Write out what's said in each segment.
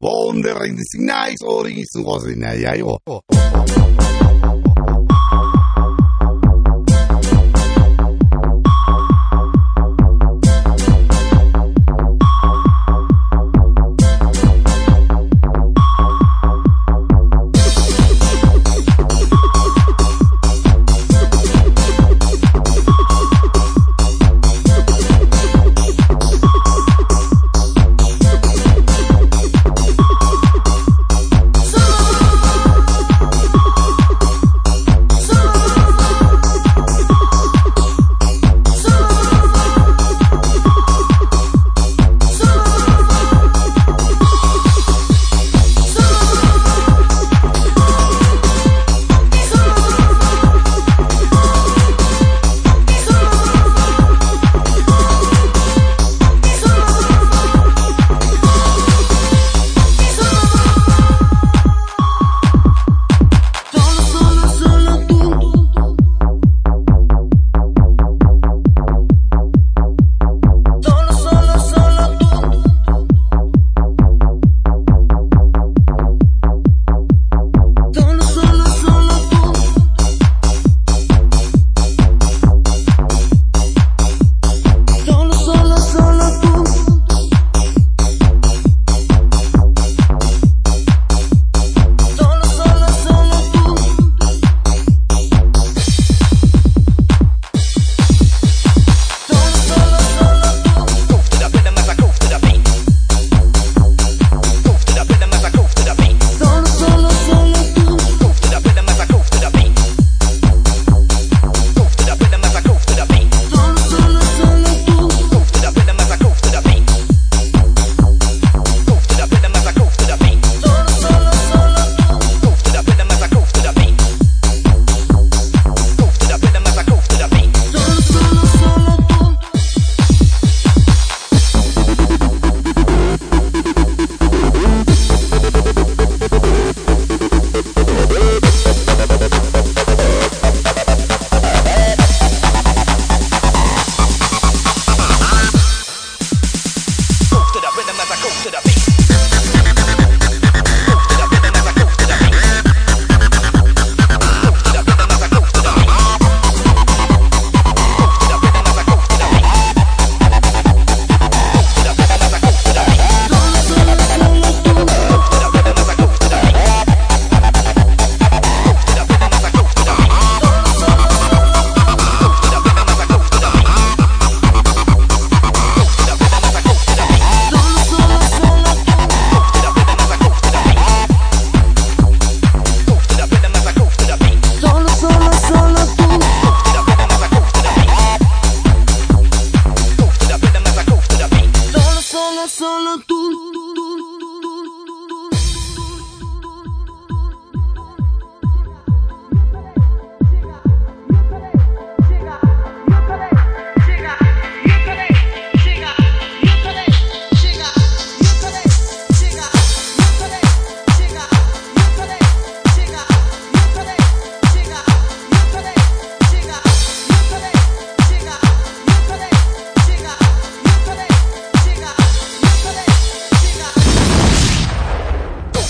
Onde rein de signais, ori su cose ne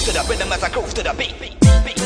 to the rhythm as I groove to the beat. beat, beat.